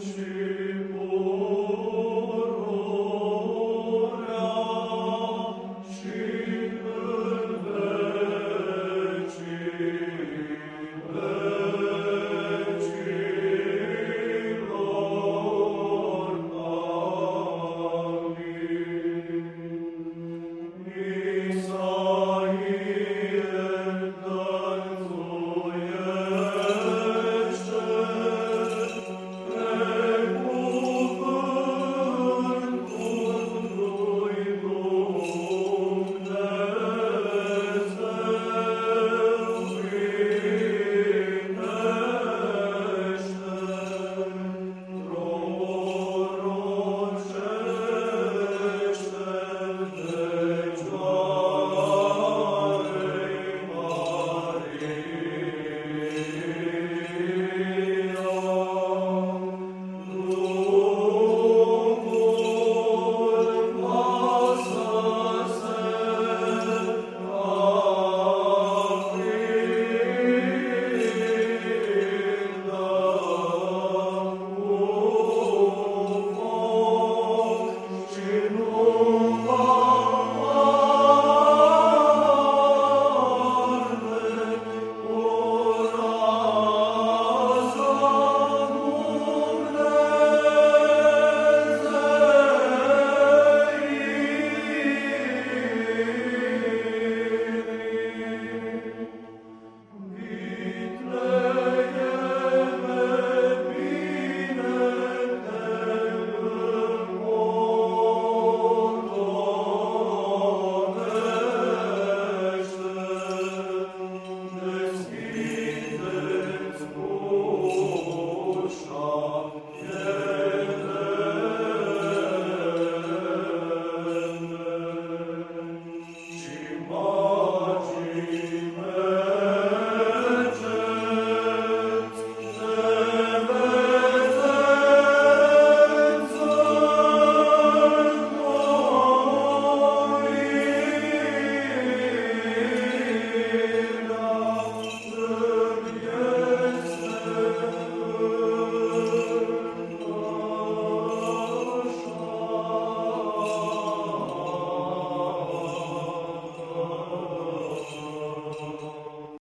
Shin